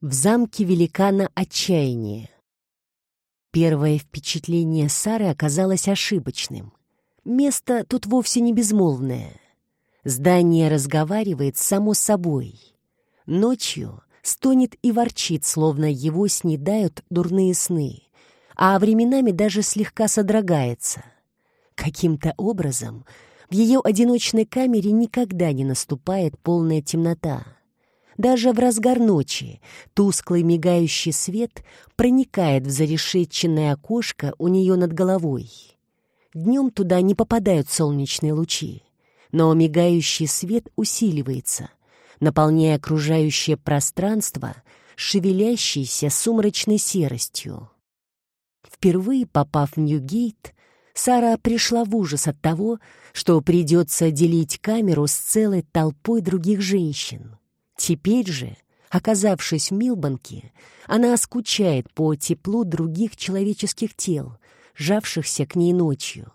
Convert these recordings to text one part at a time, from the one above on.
В замке великана отчаяние. Первое впечатление Сары оказалось ошибочным. Место тут вовсе не безмолвное. Здание разговаривает само собой. Ночью стонет и ворчит, словно его снедают дурные сны, а временами даже слегка содрогается. Каким-то образом в ее одиночной камере никогда не наступает полная темнота — даже в разгар ночи тусклый мигающий свет проникает в зарешетченное окошко у нее над головой. Днем туда не попадают солнечные лучи, но мигающий свет усиливается, наполняя окружающее пространство шевелящейся сумрачной серостью. Впервые попав в Ньюгейт, Сара пришла в ужас от того, что придется делить камеру с целой толпой других женщин. Теперь же, оказавшись в Милбанке, она скучает по теплу других человеческих тел, жавшихся к ней ночью.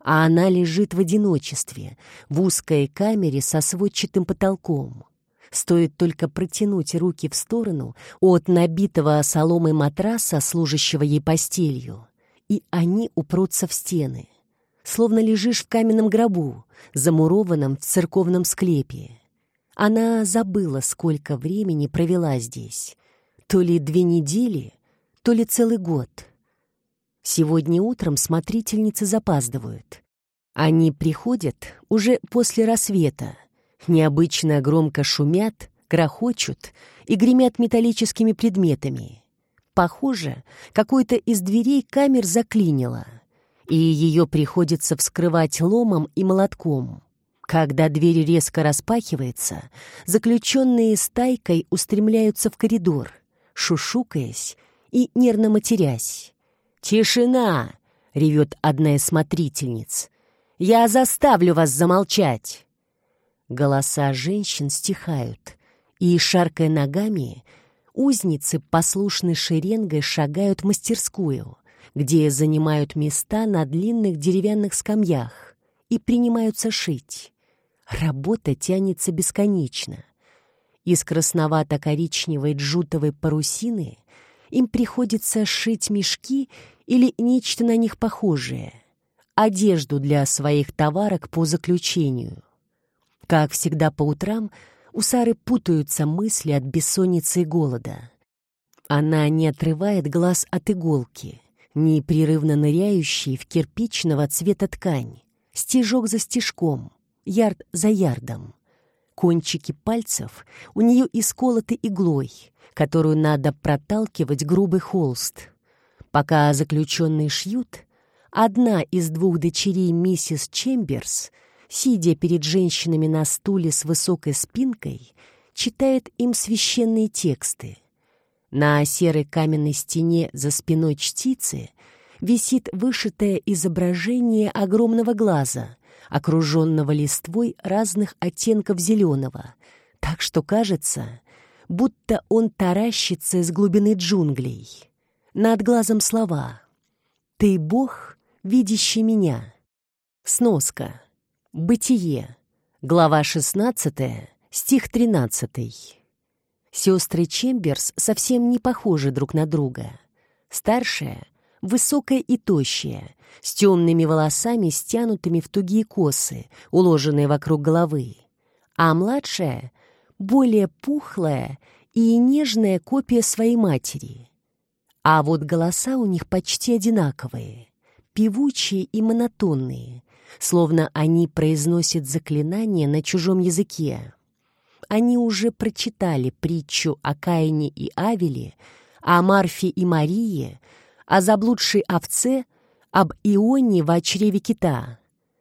А она лежит в одиночестве, в узкой камере со сводчатым потолком. Стоит только протянуть руки в сторону от набитого соломой матраса, служащего ей постелью, и они упрутся в стены. Словно лежишь в каменном гробу, замурованном в церковном склепе. Она забыла, сколько времени провела здесь. То ли две недели, то ли целый год. Сегодня утром смотрительницы запаздывают. Они приходят уже после рассвета. Необычно громко шумят, грохочут и гремят металлическими предметами. Похоже, какой-то из дверей камер заклинило, и ее приходится вскрывать ломом и молотком. Когда дверь резко распахивается, заключенные стайкой устремляются в коридор, шушукаясь и нервно матерясь. «Тишина!» — ревет одна из смотрительниц. «Я заставлю вас замолчать!» Голоса женщин стихают, и, шаркая ногами, узницы послушной шеренгой шагают в мастерскую, где занимают места на длинных деревянных скамьях и принимаются шить. Работа тянется бесконечно. Из красновато-коричневой джутовой парусины им приходится шить мешки или нечто на них похожее, одежду для своих товарок по заключению. Как всегда по утрам, у Сары путаются мысли от бессонницы и голода. Она не отрывает глаз от иголки, непрерывно ныряющей в кирпичного цвета ткань, стежок за стежком, ярд за ярдом. Кончики пальцев у нее исколоты иглой, которую надо проталкивать грубый холст. Пока заключенные шьют, одна из двух дочерей миссис Чемберс, сидя перед женщинами на стуле с высокой спинкой, читает им священные тексты. На серой каменной стене за спиной чтицы висит вышитое изображение огромного глаза, окруженного листвой разных оттенков зеленого, так что кажется, будто он таращится из глубины джунглей. Над глазом слова «Ты Бог, видящий меня». Сноска. Бытие. Глава 16, стих 13. Сестры Чемберс совсем не похожи друг на друга. Старшая высокая и тощая, с темными волосами, стянутыми в тугие косы, уложенные вокруг головы. А младшая — более пухлая и нежная копия своей матери. А вот голоса у них почти одинаковые, певучие и монотонные, словно они произносят заклинания на чужом языке. Они уже прочитали притчу о Каине и Авеле, о Марфе и Марии, о заблудшей овце, об Ионе в чреве кита.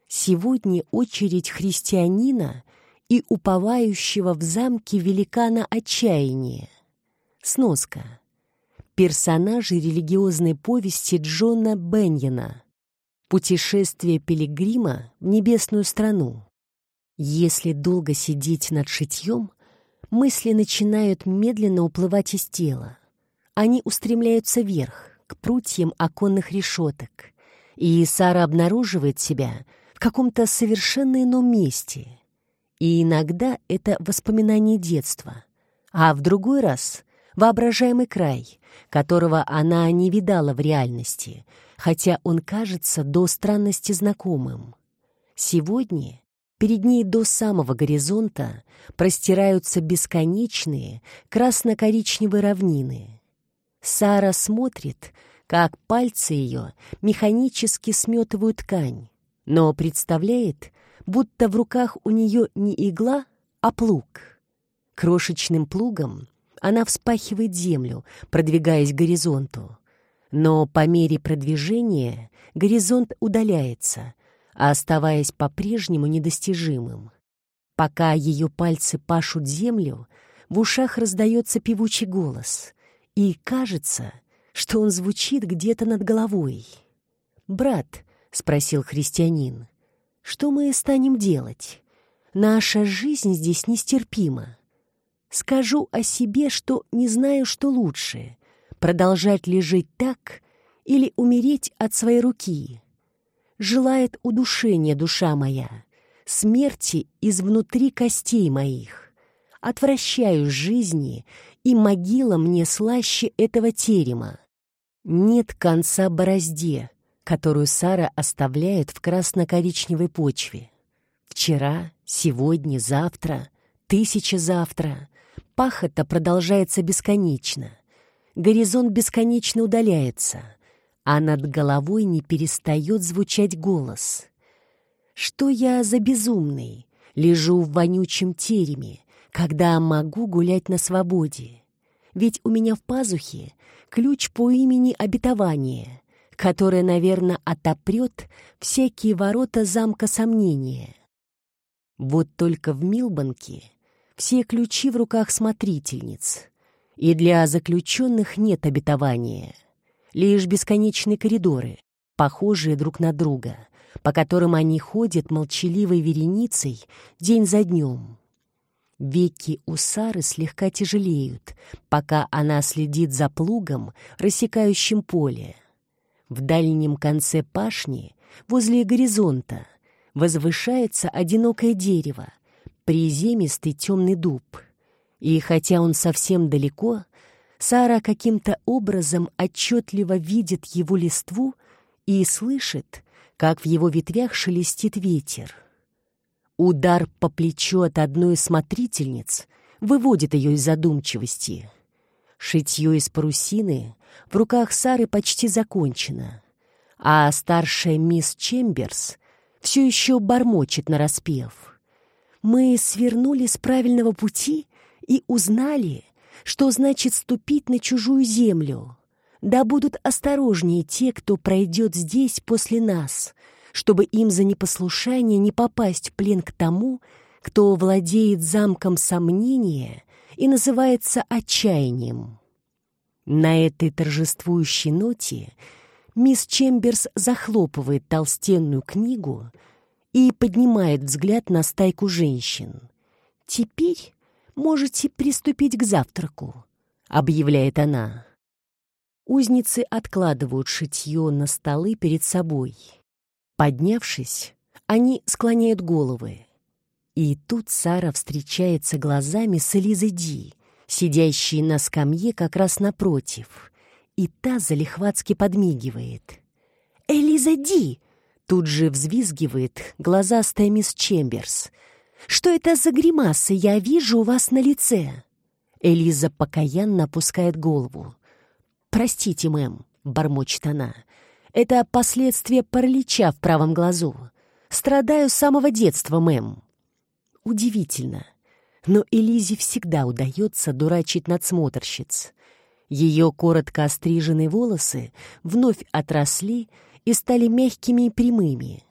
Сегодня очередь христианина и уповающего в замке великана отчаяния. Сноска. Персонажи религиозной повести Джона Беньена. Путешествие пилигрима в небесную страну. Если долго сидеть над шитьем, мысли начинают медленно уплывать из тела. Они устремляются вверх, к прутьям оконных решеток, и Сара обнаруживает себя в каком-то совершенно ином месте. И иногда это воспоминание детства, а в другой раз воображаемый край, которого она не видала в реальности, хотя он кажется до странности знакомым. Сегодня перед ней до самого горизонта простираются бесконечные красно-коричневые равнины. Сара смотрит, как пальцы ее механически сметывают ткань, но представляет, будто в руках у нее не игла, а плуг. Крошечным плугом она вспахивает землю, продвигаясь к горизонту. Но по мере продвижения горизонт удаляется, оставаясь по-прежнему недостижимым. Пока ее пальцы пашут землю, в ушах раздается певучий голос, и кажется, что он звучит где-то над головой. «Брат», — спросил христианин, — «что мы станем делать? Наша жизнь здесь нестерпима. Скажу о себе, что не знаю, что лучше — продолжать ли жить так или умереть от своей руки. Желает удушения душа моя, смерти изнутри костей моих. Отвращаю жизни, и могила мне слаще этого терема. Нет конца борозде, которую Сара оставляет в красно-коричневой почве. Вчера, сегодня, завтра, тысяча завтра. Пахота продолжается бесконечно. Горизонт бесконечно удаляется, а над головой не перестает звучать голос. Что я за безумный? Лежу в вонючем тереме, когда могу гулять на свободе. Ведь у меня в пазухе ключ по имени обетование, которое, наверное, отопрет всякие ворота замка сомнения. Вот только в Милбанке все ключи в руках смотрительниц. И для заключенных нет обетования. Лишь бесконечные коридоры, похожие друг на друга, по которым они ходят молчаливой вереницей день за днем. Веки у Сары слегка тяжелеют, пока она следит за плугом, рассекающим поле. В дальнем конце пашни, возле горизонта, возвышается одинокое дерево, приземистый темный дуб. И хотя он совсем далеко, Сара каким-то образом отчетливо видит его листву и слышит, как в его ветвях шелестит ветер. Удар по плечу от одной из смотрительниц выводит ее из задумчивости. Шитье из парусины в руках Сары почти закончено, а старшая мисс Чемберс все еще бормочет нараспев — мы свернули с правильного пути и узнали, что значит ступить на чужую землю. Да будут осторожнее те, кто пройдет здесь после нас, чтобы им за непослушание не попасть в плен к тому, кто владеет замком сомнения и называется отчаянием. На этой торжествующей ноте мисс Чемберс захлопывает толстенную книгу — и поднимает взгляд на стайку женщин. «Теперь можете приступить к завтраку», — объявляет она. Узницы откладывают шитье на столы перед собой. Поднявшись, они склоняют головы. И тут Сара встречается глазами с Элизой Ди, сидящей на скамье как раз напротив, и та залихватски подмигивает. «Элиза Ди!» Тут же взвизгивает глазастая мисс Чемберс. «Что это за гримасы я вижу у вас на лице?» Элиза покаянно опускает голову. «Простите, мэм», — бормочет она. «Это последствия паралича в правом глазу. Страдаю с самого детства, мэм». Удивительно, но Элизе всегда удается дурачить надсмотрщиц. Ее коротко остриженные волосы вновь отросли и стали мягкими и прямыми,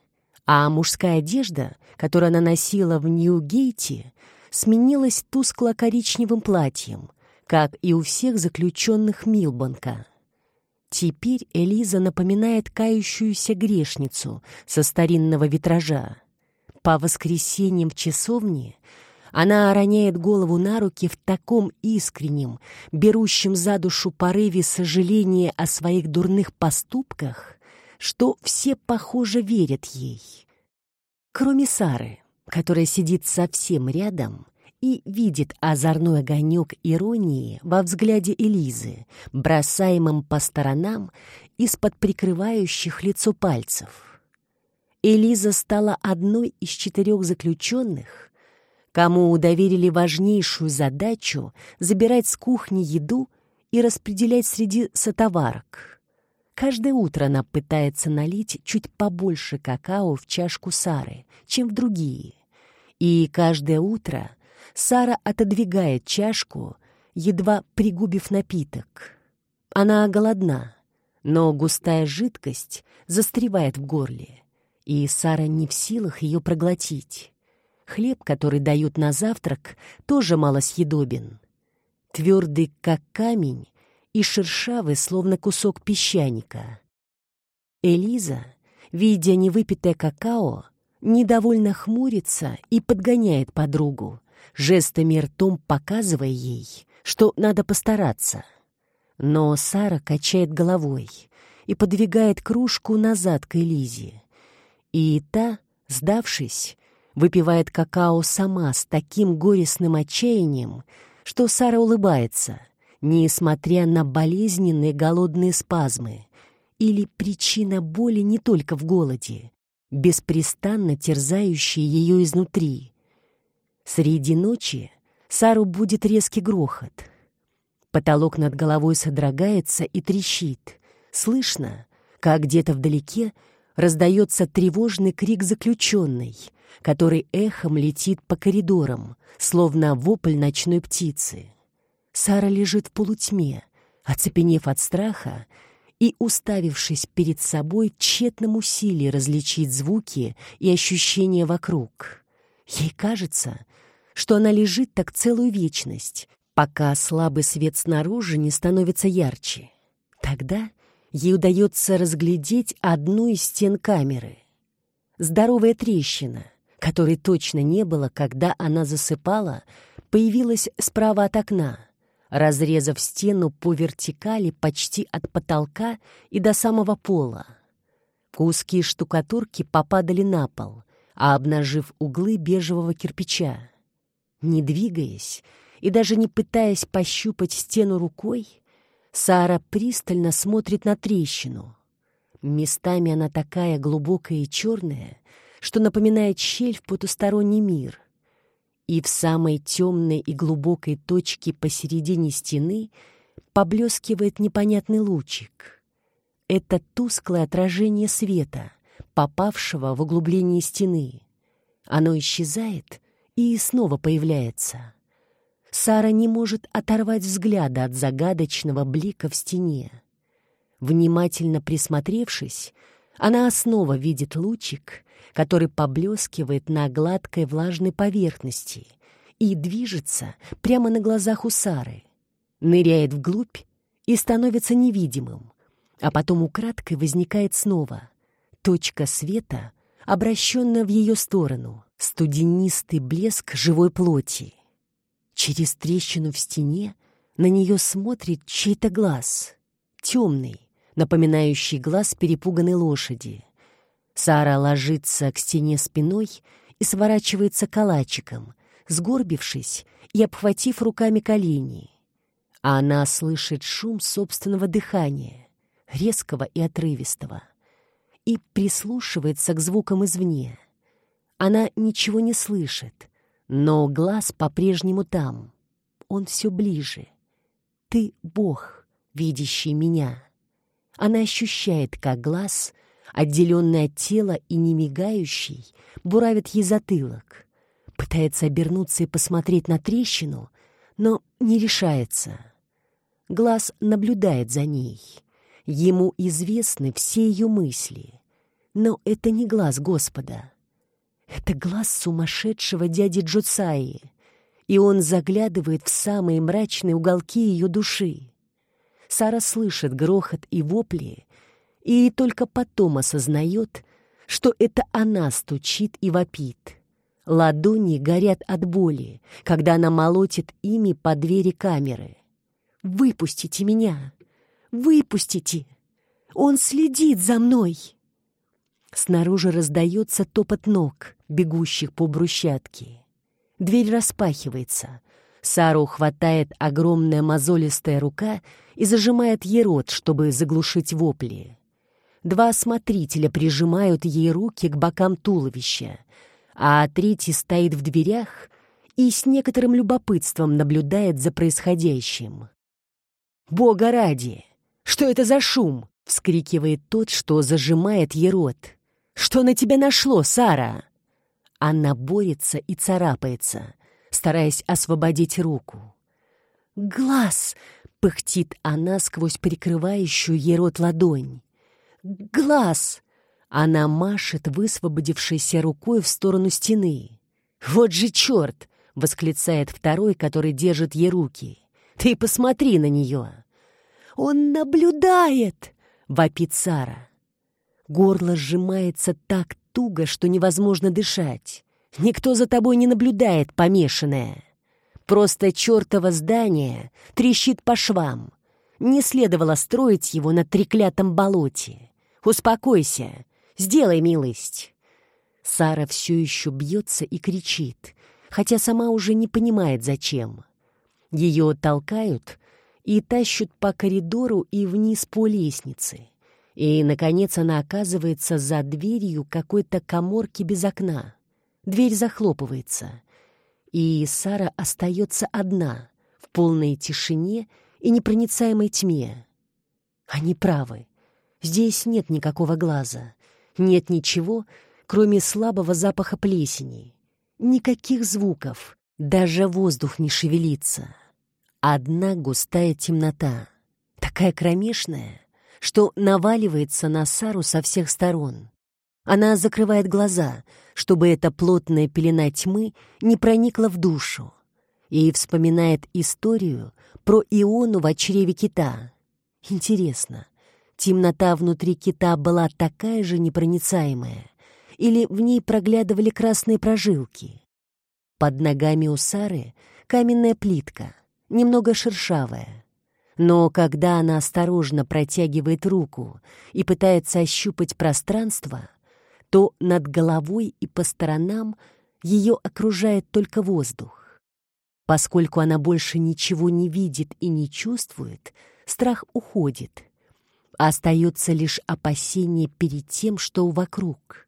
а мужская одежда, которую она носила в Нью-Гейте, сменилась тускло-коричневым платьем, как и у всех заключенных Милбанка. Теперь Элиза напоминает кающуюся грешницу со старинного витража. По воскресеньям в часовне она роняет голову на руки в таком искреннем, берущем за душу порыве сожаления о своих дурных поступках, что все, похоже, верят ей. Кроме Сары, которая сидит совсем рядом и видит озорной огонек иронии во взгляде Элизы, бросаемом по сторонам из-под прикрывающих лицо пальцев. Элиза стала одной из четырех заключенных, кому доверили важнейшую задачу забирать с кухни еду и распределять среди сотоварок. Каждое утро она пытается налить чуть побольше какао в чашку Сары, чем в другие. И каждое утро Сара отодвигает чашку, едва пригубив напиток. Она голодна, но густая жидкость застревает в горле, и Сара не в силах ее проглотить. Хлеб, который дают на завтрак, тоже малосъедобен. Твердый, как камень, и шершавый, словно кусок песчаника. Элиза, видя невыпитое какао, недовольно хмурится и подгоняет подругу, жестами ртом показывая ей, что надо постараться. Но Сара качает головой и подвигает кружку назад к Элизе. И та, сдавшись, выпивает какао сама с таким горестным отчаянием, что Сара улыбается — несмотря на болезненные голодные спазмы, или причина боли не только в голоде, беспрестанно терзающая ее изнутри. Среди ночи Сару будет резкий грохот. Потолок над головой содрогается и трещит. Слышно, как где-то вдалеке раздается тревожный крик заключенной, который эхом летит по коридорам, словно вопль ночной птицы. Сара лежит в полутьме, оцепенев от страха и уставившись перед собой тщетном усилии различить звуки и ощущения вокруг. Ей кажется, что она лежит так целую вечность, пока слабый свет снаружи не становится ярче. Тогда ей удается разглядеть одну из стен камеры. Здоровая трещина, которой точно не было, когда она засыпала, появилась справа от окна — разрезав стену по вертикали почти от потолка и до самого пола. Куски штукатурки попадали на пол, а обнажив углы бежевого кирпича. Не двигаясь и даже не пытаясь пощупать стену рукой, Сара пристально смотрит на трещину. Местами она такая глубокая и черная, что напоминает щель в потусторонний мир и в самой темной и глубокой точке посередине стены поблескивает непонятный лучик. Это тусклое отражение света, попавшего в углубление стены. Оно исчезает и снова появляется. Сара не может оторвать взгляда от загадочного блика в стене. Внимательно присмотревшись, она снова видит лучик, который поблескивает на гладкой влажной поверхности и движется прямо на глазах у Сары, ныряет вглубь и становится невидимым, а потом украдкой возникает снова. Точка света, обращенная в ее сторону, студенистый блеск живой плоти. Через трещину в стене на нее смотрит чей-то глаз, темный, напоминающий глаз перепуганной лошади. Сара ложится к стене спиной и сворачивается калачиком, сгорбившись и обхватив руками колени. А она слышит шум собственного дыхания, резкого и отрывистого, и прислушивается к звукам извне. Она ничего не слышит, но глаз по-прежнему там. Он все ближе. Ты — Бог, видящий меня. Она ощущает, как глаз, отделенный от тела и не мигающий, буравит ей затылок. Пытается обернуться и посмотреть на трещину, но не решается. Глаз наблюдает за ней. Ему известны все ее мысли. Но это не глаз Господа. Это глаз сумасшедшего дяди Джуцаи, и он заглядывает в самые мрачные уголки ее души. Сара слышит грохот и вопли, и только потом осознает, что это она стучит и вопит. Ладони горят от боли, когда она молотит ими по двери камеры. «Выпустите меня! Выпустите! Он следит за мной!» Снаружи раздается топот ног, бегущих по брусчатке. Дверь распахивается. Сару хватает огромная мозолистая рука и зажимает ей рот, чтобы заглушить вопли. Два смотрителя прижимают ей руки к бокам туловища, а третий стоит в дверях и с некоторым любопытством наблюдает за происходящим. «Бога ради! Что это за шум?» — вскрикивает тот, что зажимает ей рот. «Что на тебя нашло, Сара?» Она борется и царапается, стараясь освободить руку. «Глаз!» — пыхтит она сквозь прикрывающую ей рот ладонь. «Глаз!» Она машет высвободившейся рукой в сторону стены. «Вот же черт!» — восклицает второй, который держит ей руки. «Ты посмотри на нее!» «Он наблюдает!» — вопит Сара. Горло сжимается так туго, что невозможно дышать. Никто за тобой не наблюдает, помешанное. Просто чертово здание трещит по швам. Не следовало строить его на треклятом болоте. Успокойся, сделай милость. Сара все еще бьется и кричит, хотя сама уже не понимает, зачем. Ее толкают и тащат по коридору и вниз по лестнице. И, наконец, она оказывается за дверью какой-то коморки без окна. Дверь захлопывается, и Сара остается одна, в полной тишине и непроницаемой тьме. Они правы. Здесь нет никакого глаза, нет ничего, кроме слабого запаха плесени. Никаких звуков, даже воздух не шевелится. Одна густая темнота, такая кромешная, что наваливается на Сару со всех сторон. Она закрывает глаза, чтобы эта плотная пелена тьмы не проникла в душу, и вспоминает историю про Иону в чреве кита. Интересно, темнота внутри кита была такая же непроницаемая, или в ней проглядывали красные прожилки? Под ногами у Сары каменная плитка, немного шершавая. Но когда она осторожно протягивает руку и пытается ощупать пространство, то над головой и по сторонам ее окружает только воздух. Поскольку она больше ничего не видит и не чувствует, страх уходит. Остается лишь опасение перед тем, что вокруг.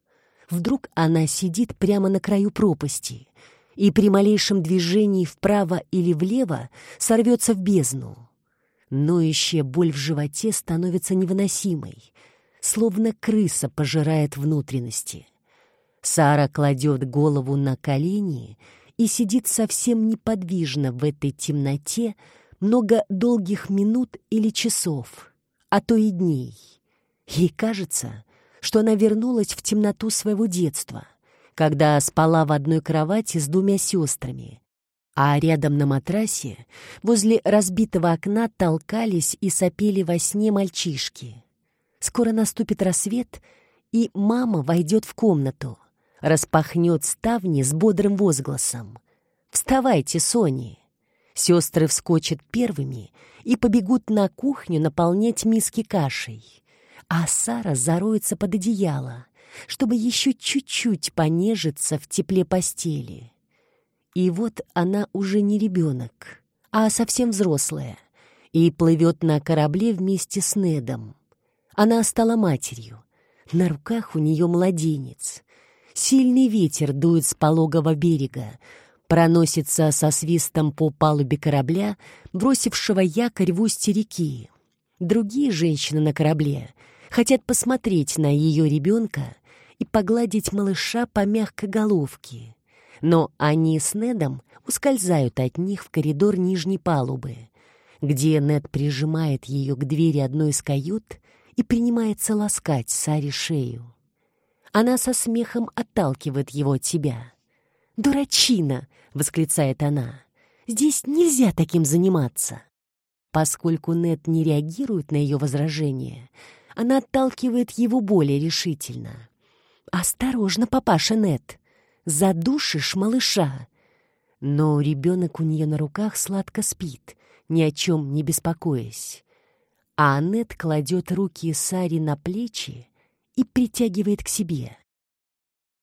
Вдруг она сидит прямо на краю пропасти и при малейшем движении вправо или влево сорвется в бездну. Ноющая боль в животе становится невыносимой, словно крыса пожирает внутренности. Сара кладет голову на колени и сидит совсем неподвижно в этой темноте много долгих минут или часов, а то и дней. Ей кажется, что она вернулась в темноту своего детства, когда спала в одной кровати с двумя сестрами, а рядом на матрасе, возле разбитого окна, толкались и сопели во сне мальчишки. Скоро наступит рассвет, и мама войдет в комнату, распахнет ставни с бодрым возгласом. «Вставайте, Сони!» Сестры вскочат первыми и побегут на кухню наполнять миски кашей, а Сара зароется под одеяло, чтобы еще чуть-чуть понежиться в тепле постели. И вот она уже не ребенок, а совсем взрослая, и плывет на корабле вместе с Недом. Она стала матерью. На руках у нее младенец. Сильный ветер дует с пологого берега, проносится со свистом по палубе корабля, бросившего якорь в устье реки. Другие женщины на корабле хотят посмотреть на ее ребенка и погладить малыша по мягкой головке но они с Недом ускользают от них в коридор нижней палубы, где Нед прижимает ее к двери одной из кают и принимается ласкать Саре шею. Она со смехом отталкивает его от себя. «Дурачина!» — восклицает она. «Здесь нельзя таким заниматься!» Поскольку Нед не реагирует на ее возражение, она отталкивает его более решительно. «Осторожно, папаша Нед!» Задушишь малыша. Но ребенок у нее на руках сладко спит, ни о чем не беспокоясь. А Аннет кладет руки Саре на плечи и притягивает к себе.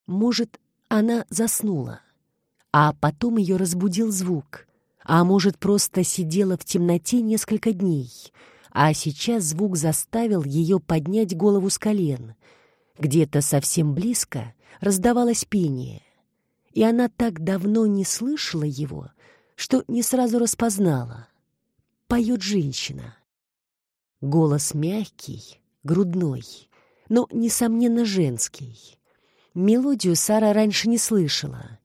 Может, она заснула, А потом ее разбудил звук. А может, просто сидела в темноте несколько дней. А сейчас звук заставил ее поднять голову с колен. Где-то совсем близко раздавалось пение. И она так давно не слышала его, что не сразу распознала. Поет женщина. Голос мягкий, грудной, но, несомненно, женский. Мелодию Сара раньше не слышала.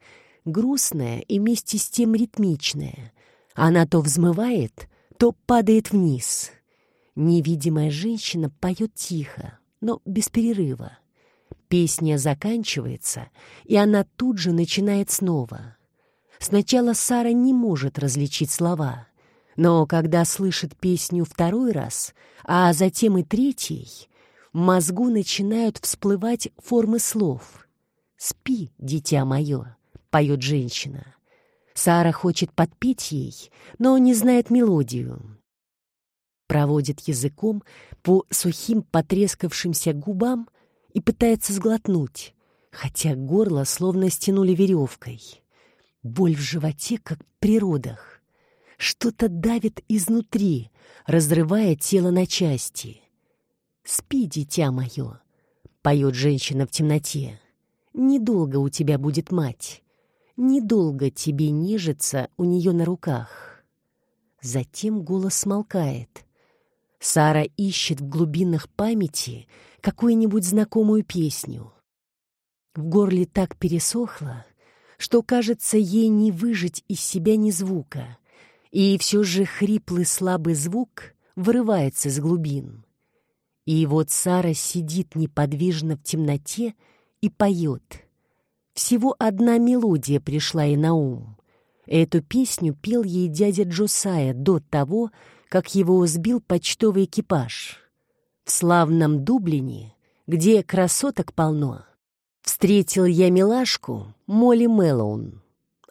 Грустная и вместе с тем ритмичная. Она то взмывает, то падает вниз. Невидимая женщина поет тихо, но без перерыва. Песня заканчивается, и она тут же начинает снова. Сначала Сара не может различить слова, но когда слышит песню второй раз, а затем и третий, в мозгу начинают всплывать формы слов. «Спи, дитя мое», — поет женщина. Сара хочет подпеть ей, но не знает мелодию. Проводит языком по сухим потрескавшимся губам и пытается сглотнуть, хотя горло словно стянули веревкой. Боль в животе, как при родах. Что-то давит изнутри, разрывая тело на части. «Спи, дитя мое», — поет женщина в темноте. «Недолго у тебя будет мать. Недолго тебе нежиться у нее на руках». Затем голос смолкает. Сара ищет в глубинах памяти какую-нибудь знакомую песню. В горле так пересохло, что, кажется, ей не выжить из себя ни звука, и все же хриплый слабый звук вырывается из глубин. И вот Сара сидит неподвижно в темноте и поет. Всего одна мелодия пришла ей на ум. Эту песню пел ей дядя Джосая до того, как его сбил почтовый экипаж. В славном Дублине, где красоток полно, встретил я милашку Молли Мэллоун.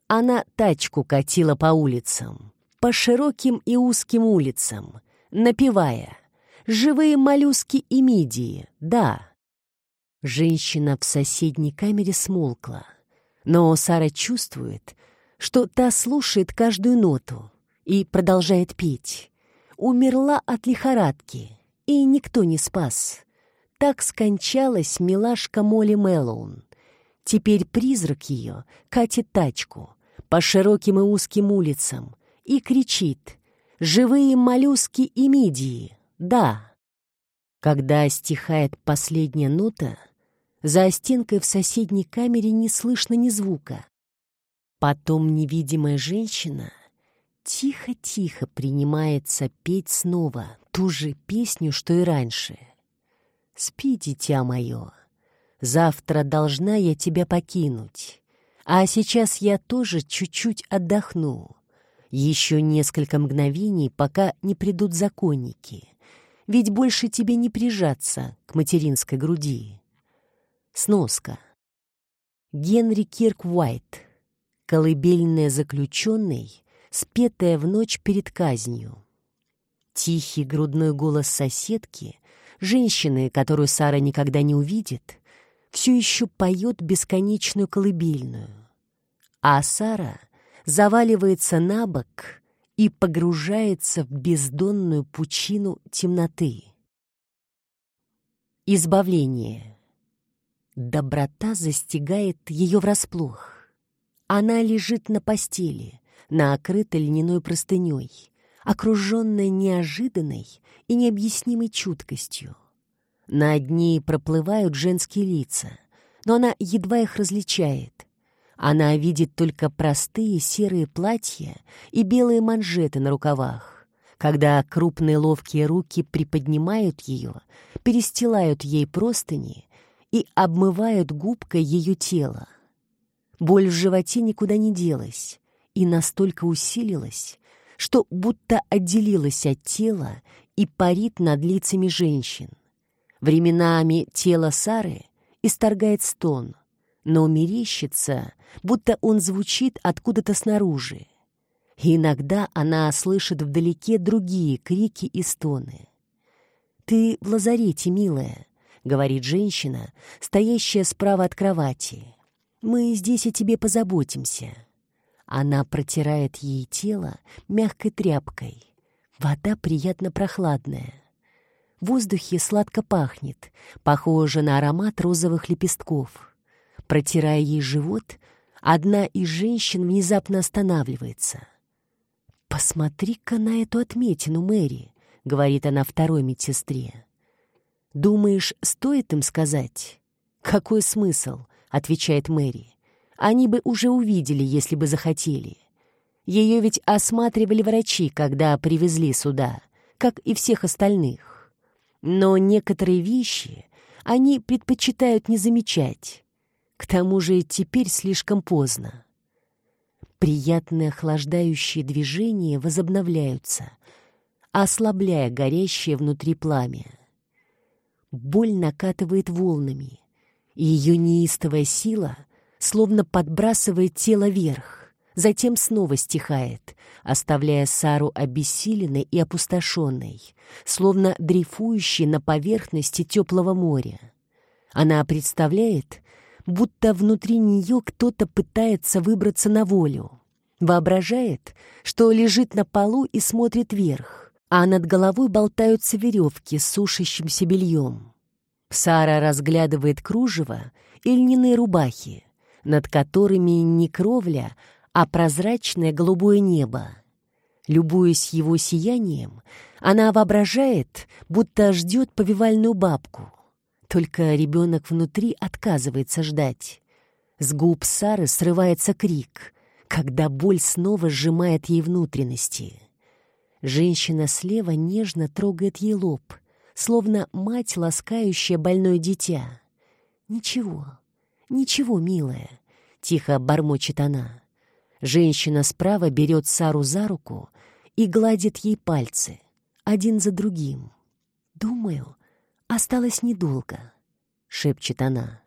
Она тачку катила по улицам, по широким и узким улицам, напевая «Живые моллюски и мидии, да». Женщина в соседней камере смолкла, но Сара чувствует, что та слушает каждую ноту и продолжает петь. Умерла от лихорадки, и никто не спас. Так скончалась милашка Молли Мэллоун. Теперь призрак ее катит тачку по широким и узким улицам и кричит «Живые моллюски и мидии! Да!» Когда стихает последняя нота, за стенкой в соседней камере не слышно ни звука. Потом невидимая женщина тихо-тихо принимается петь снова ту же песню, что и раньше. «Спи, дитя мое, завтра должна я тебя покинуть, а сейчас я тоже чуть-чуть отдохну. Еще несколько мгновений, пока не придут законники, ведь больше тебе не прижаться к материнской груди». Сноска. Генри Кирк Уайт. Колыбельная заключенный, спетая в ночь перед казнью. Тихий грудной голос соседки, женщины, которую Сара никогда не увидит, все еще поет бесконечную колыбельную. А Сара заваливается на бок и погружается в бездонную пучину темноты. Избавление. Доброта застигает ее врасплох. Она лежит на постели, накрыта льняной простыней, окруженная неожиданной и необъяснимой чуткостью. Над ней проплывают женские лица, но она едва их различает. Она видит только простые серые платья и белые манжеты на рукавах. Когда крупные ловкие руки приподнимают ее, перестилают ей простыни и обмывают губкой ее тело. Боль в животе никуда не делась и настолько усилилась, что будто отделилась от тела и парит над лицами женщин. Временами тело Сары исторгает стон, но мерещится, будто он звучит откуда-то снаружи. И иногда она слышит вдалеке другие крики и стоны. «Ты в лазарете, милая», — говорит женщина, стоящая справа от кровати. «Мы здесь о тебе позаботимся». Она протирает ей тело мягкой тряпкой. Вода приятно прохладная. В воздухе сладко пахнет, похоже на аромат розовых лепестков. Протирая ей живот, одна из женщин внезапно останавливается. «Посмотри-ка на эту отметину, Мэри», — говорит она второй медсестре. «Думаешь, стоит им сказать?» «Какой смысл?» — отвечает Мэри. «Они бы уже увидели, если бы захотели. Ее ведь осматривали врачи, когда привезли сюда, как и всех остальных. Но некоторые вещи они предпочитают не замечать. К тому же теперь слишком поздно. Приятные охлаждающие движения возобновляются, ослабляя горящее внутри пламя. Боль накатывает волнами, и ее неистовая сила словно подбрасывает тело вверх, затем снова стихает, оставляя Сару обессиленной и опустошенной, словно дрейфующей на поверхности теплого моря. Она представляет, будто внутри нее кто-то пытается выбраться на волю. Воображает, что лежит на полу и смотрит вверх, а над головой болтаются веревки с сушащимся бельем. Сара разглядывает кружево и льняные рубахи, над которыми не кровля, а прозрачное голубое небо. Любуясь его сиянием, она воображает, будто ждет повивальную бабку. Только ребенок внутри отказывается ждать. С губ Сары срывается крик, когда боль снова сжимает ей внутренности. Женщина слева нежно трогает ей лоб, словно мать, ласкающая больное дитя. «Ничего, ничего, милая», — тихо бормочет она. Женщина справа берет Сару за руку и гладит ей пальцы, один за другим. «Думаю, «Осталось недолго», — шепчет она.